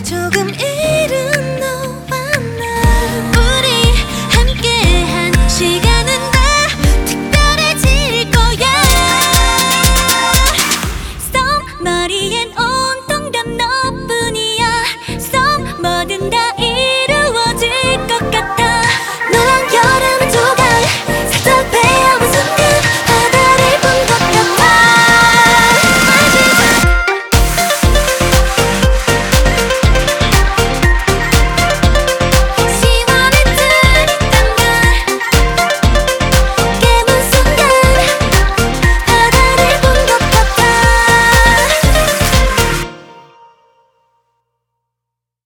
조금